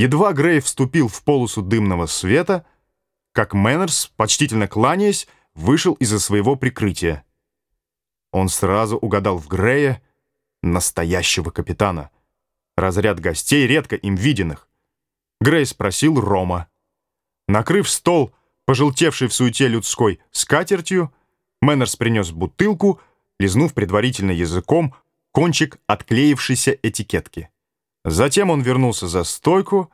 Едва Грей вступил в полосу дымного света, как Меннерс, почтительно кланяясь, вышел из-за своего прикрытия. Он сразу угадал в Грее настоящего капитана. Разряд гостей, редко им виденных. Грей спросил рома. Накрыв стол, пожелтевшей в суете людской, скатертью, Меннерс принес бутылку, лизнув предварительно языком кончик отклеившейся этикетки. Затем он вернулся за стойку,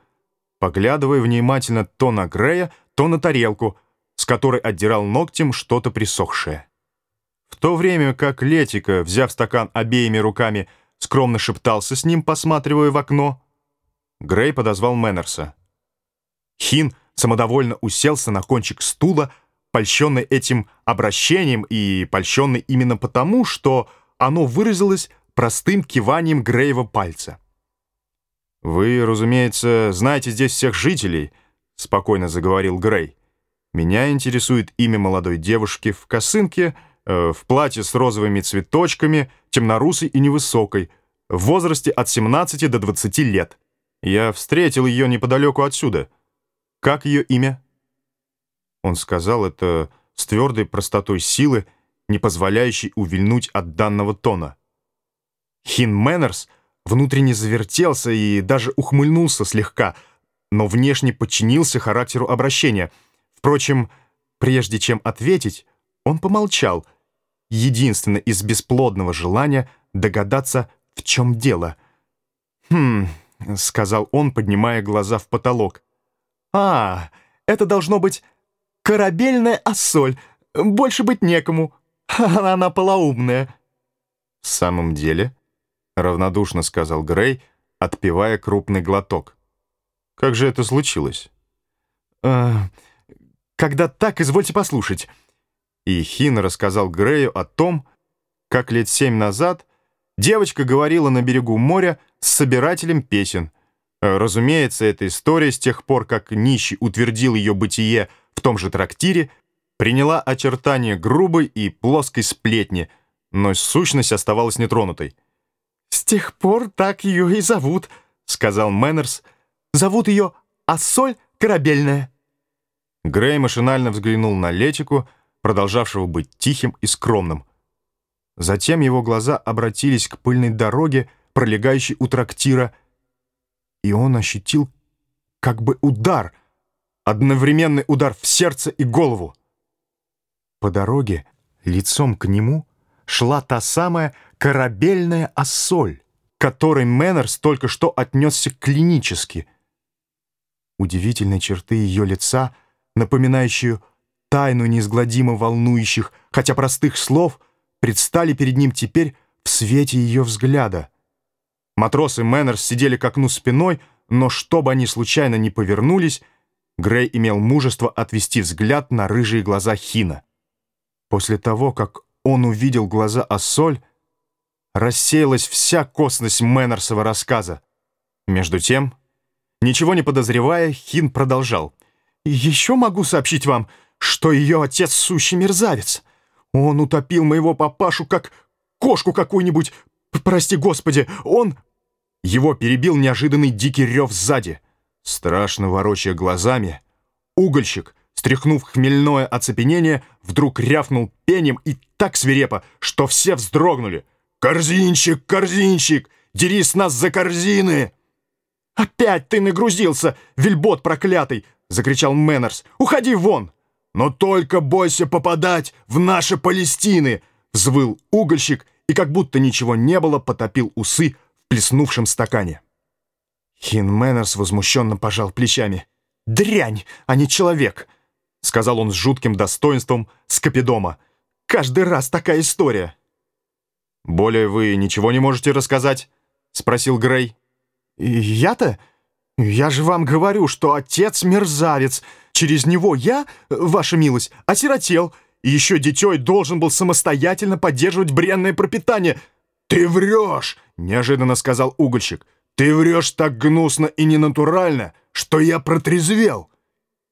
поглядывая внимательно то на Грея, то на тарелку, с которой отдирал ногтем что-то присохшее. В то время как Летика, взяв стакан обеими руками, скромно шептался с ним, посматривая в окно, Грей подозвал Мэннерса. Хин самодовольно уселся на кончик стула, польщенный этим обращением и польщенный именно потому, что оно выразилось простым киванием Греева пальца. «Вы, разумеется, знаете здесь всех жителей», — спокойно заговорил Грей. «Меня интересует имя молодой девушки в косынке, э, в платье с розовыми цветочками, темнорусой и невысокой, в возрасте от 17 до 20 лет. Я встретил ее неподалеку отсюда. Как ее имя?» Он сказал это с твердой простотой силы, не позволяющей увильнуть от данного тона. Хин Мэннерс внутренне завертелся и даже ухмыльнулся слегка, но внешне подчинился характеру обращения. Впрочем, прежде чем ответить, он помолчал, единственно из бесплодного желания догадаться, в чем дело. «Хм...» — сказал он, поднимая глаза в потолок. «А, это должно быть корабельная ассоль. Больше быть некому. Она полоумная». «В самом деле?» — равнодушно сказал Грей, отпивая крупный глоток. «Как же это случилось?» э, «Когда так, извольте послушать». И Хин рассказал Грею о том, как лет семь назад девочка говорила на берегу моря с собирателем песен. Э, разумеется, эта история с тех пор, как нищий утвердил ее бытие в том же трактире, приняла очертания грубой и плоской сплетни, но сущность оставалась нетронутой. «С тех пор так ее и зовут», — сказал Мэннерс. «Зовут ее Ассоль Корабельная». Грей машинально взглянул на Летику, продолжавшего быть тихим и скромным. Затем его глаза обратились к пыльной дороге, пролегающей у трактира, и он ощутил как бы удар, одновременный удар в сердце и голову. По дороге, лицом к нему, шла та самая корабельная осоль, которой Мэннерс только что отнесся клинически. Удивительные черты ее лица, напоминающие тайну неизгладимо волнующих, хотя простых слов, предстали перед ним теперь в свете ее взгляда. Матросы Мэннерс сидели к окну спиной, но чтобы они случайно не повернулись, Грей имел мужество отвести взгляд на рыжие глаза Хина. После того, как он увидел глаза Ассоль, рассеялась вся косность Мэннерсова рассказа. Между тем, ничего не подозревая, Хин продолжал. «Еще могу сообщить вам, что ее отец сущий мерзавец. Он утопил моего папашу, как кошку какую-нибудь. Прости, Господи, он...» Его перебил неожиданный дикий рев сзади. Страшно ворочая глазами, угольщик — Стряхнув хмельное оцепенение, вдруг рявкнул пенем и так свирепо, что все вздрогнули. «Корзинчик, корзинчик! Дери с нас за корзины!» «Опять ты нагрузился, вельбот проклятый!» — закричал Мэннерс. «Уходи вон!» «Но только бойся попадать в наши Палестины!» — взвыл угольщик и, как будто ничего не было, потопил усы в плеснувшем стакане. Хин Мэннерс возмущенно пожал плечами. «Дрянь, а не человек!» — сказал он с жутким достоинством Скопидома. «Каждый раз такая история». «Более вы ничего не можете рассказать?» — спросил Грей. «Я-то? Я же вам говорю, что отец мерзавец. Через него я, ваша милость, осиротел, и еще дитей должен был самостоятельно поддерживать бренное пропитание». «Ты врешь!» — неожиданно сказал угольщик. «Ты врешь так гнусно и ненатурально, что я протрезвел!»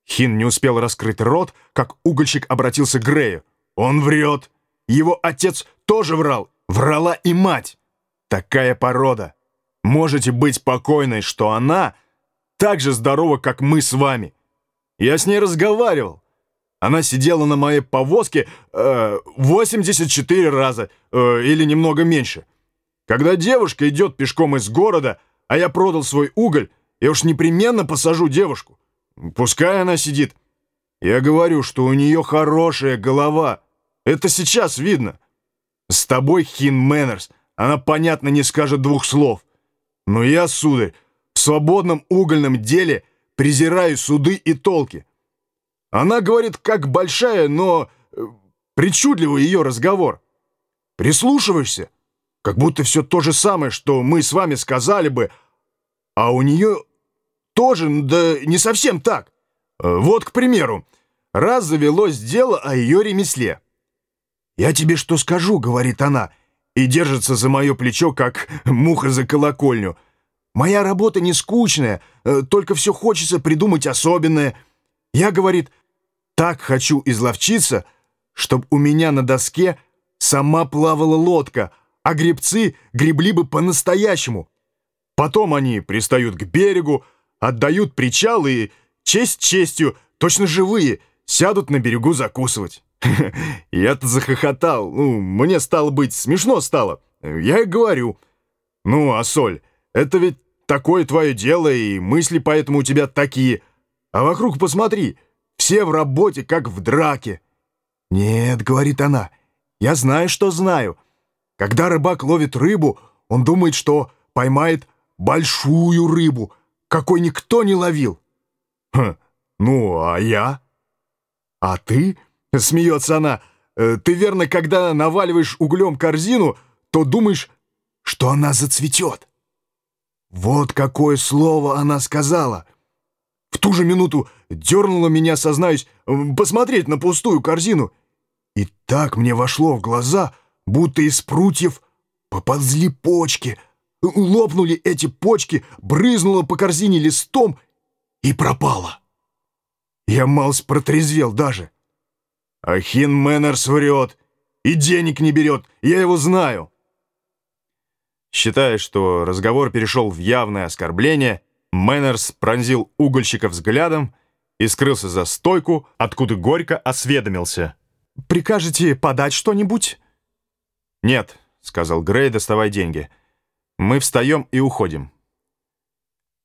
Хин не успел раскрыть рот, как угольщик обратился к Грею. «Он врет! Его отец тоже врал! Врала и мать! Такая порода! Можете быть покойной, что она так же здорова, как мы с вами. Я с ней разговаривал. Она сидела на моей повозке э, 84 раза э, или немного меньше. Когда девушка идет пешком из города, а я продал свой уголь, я уж непременно посажу девушку. Пускай она сидит. Я говорю, что у нее хорошая голова. Это сейчас видно. С тобой, Хин Мэннерс, она, понятно, не скажет двух слов. Но я, сударь, в свободном угольном деле презираю суды и толки. Она говорит, как большая, но э, причудливый ее разговор. Прислушиваешься, как будто все то же самое, что мы с вами сказали бы, а у нее тоже, да не совсем так. Э, вот, к примеру, раз завелось дело о ее ремесле. «Я тебе что скажу», — говорит она, и держится за мое плечо, как муха за колокольню. «Моя работа не скучная, э, только все хочется придумать особенное». Я, говорит, так хочу изловчиться, чтоб у меня на доске сама плавала лодка, а гребцы гребли бы по-настоящему. Потом они пристают к берегу, отдают причал и, честь честью, точно живые, сядут на берегу закусывать. Я-то захохотал, ну, мне стало быть смешно стало. Я и говорю, ну, а соль, это ведь такое твое дело, и мысли поэтому у тебя такие. А вокруг посмотри, все в работе, как в драке. Нет, говорит она, я знаю, что знаю. Когда рыбак ловит рыбу, он думает, что поймает большую рыбу, какой никто не ловил. Хм, ну, а я? А ты? Смеется она. «Э, ты верно, когда наваливаешь углем корзину, то думаешь, что она зацветет. Вот какое слово она сказала. В ту же минуту дернула меня, сознаюсь, посмотреть на пустую корзину. И так мне вошло в глаза, будто из прутьев поползли почки. Лопнули эти почки, брызнуло по корзине листом и пропало. Я малс протрезвел даже. А Хин Меннерс врет и денег не берет, я его знаю. Считая, что разговор перешел в явное оскорбление, Меннерс пронзил угольщика взглядом и скрылся за стойку, откуда горько осведомился. «Прикажете подать что-нибудь?» «Нет», — сказал Грей, доставай деньги. «Мы встаем и уходим».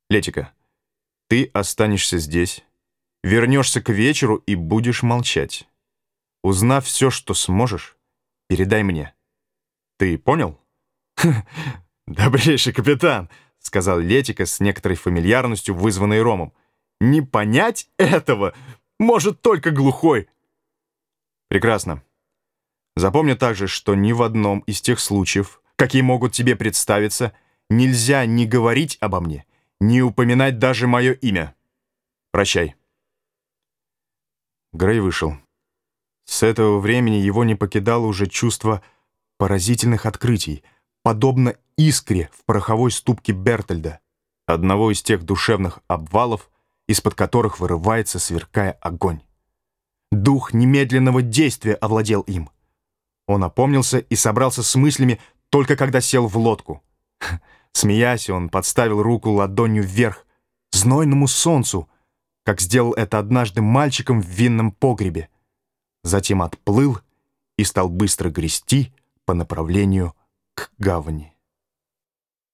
«Летика, ты останешься здесь, вернешься к вечеру и будешь молчать. Узнав все, что сможешь, передай мне. Ты понял?» «Добрейший капитан», — сказал Летика с некоторой фамильярностью, вызванной Ромом. «Не понять этого может только глухой». «Прекрасно. Запомни также, что ни в одном из тех случаев, какие могут тебе представиться, нельзя ни говорить обо мне, ни упоминать даже мое имя. Прощай». Грей вышел. С этого времени его не покидало уже чувство поразительных открытий — подобно искре в пороховой ступке Бертельда, одного из тех душевных обвалов, из-под которых вырывается, сверкая огонь. Дух немедленного действия овладел им. Он опомнился и собрался с мыслями только когда сел в лодку. Смеясь, он подставил руку ладонью вверх, знойному солнцу, как сделал это однажды мальчиком в винном погребе. Затем отплыл и стал быстро грести по направлению к гавани.